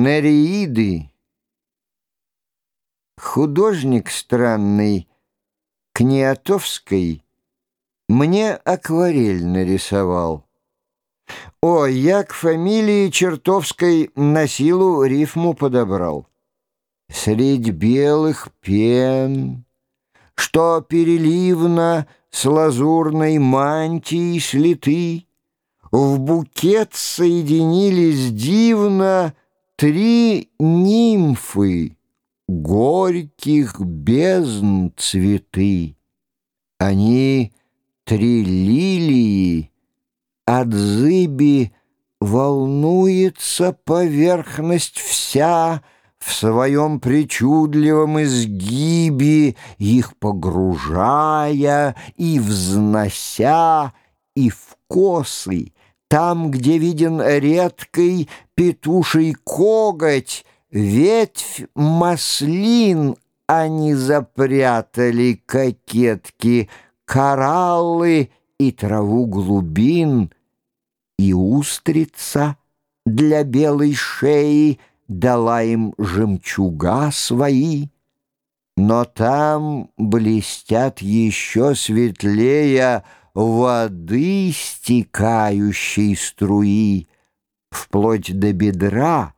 Нереиды. Художник странный Книатовской мне акварель нарисовал. О, я к фамилии Чертовской на силу рифму подобрал. Средь белых пен, что переливно с лазурной мантией слиты, в букет соединились дивно Три нимфы, горьких бездн цветы. Они три лилии, от зыби волнуется поверхность вся, в своем причудливом изгибе, их погружая и взнося, и в косы, там, где виден редкий петуший коготь, ветвь маслин они запрятали кокетки, кораллы и траву глубин, и устрица для белой шеи дала им жемчуга свои. Но там блестят еще светлее воды стекающей струи, вплоть до бедра,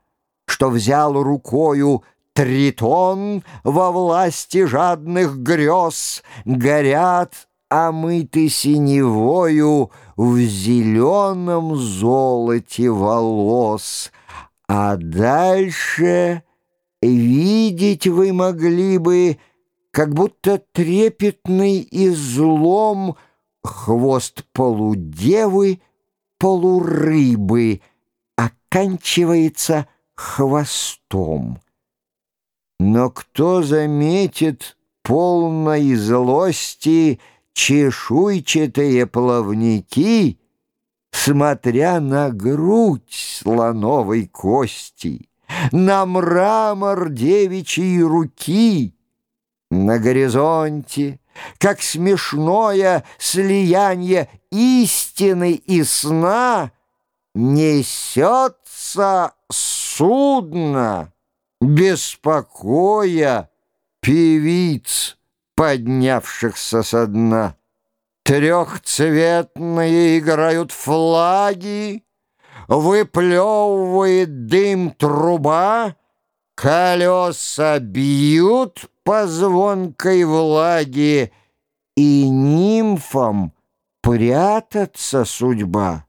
что взял рукою Тритон во власти жадных грез, горят омыты синевою в зеленом золоте волос, а дальше видеть вы могли бы, как будто трепетный излом — хвост полудевы, полурыбы оканчивается хвостом. Но кто заметит полной злости чешуйчатые плавники, смотря на грудь слоновой кости, на мрамор девичьей руки, на горизонте как смешное слияние истины и сна несется судно, беспокоя певиц, поднявшихся со дна. Трехцветные играют флаги, выплевывает дым труба, колеса бьют по звонкой влаге, и нимфам прятаться судьба.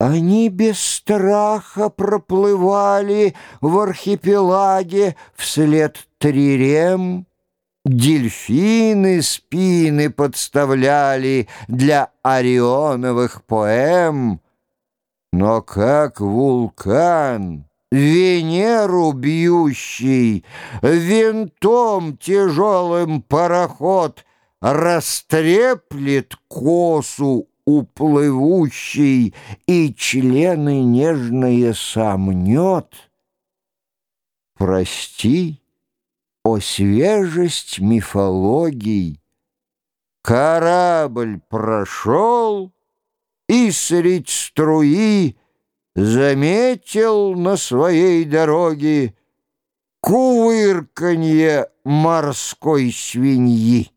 Они без страха проплывали в архипелаге вслед трирем, Дельфины спины подставляли для орионовых поэм. Но как вулкан Венеру бьющий, винтом тяжелым пароход Растреплет косу уплывущий И члены нежные сомнет. Прости, о свежесть мифологий, Корабль прошел, и средь струи заметил на своей дороге кувырканье морской свиньи.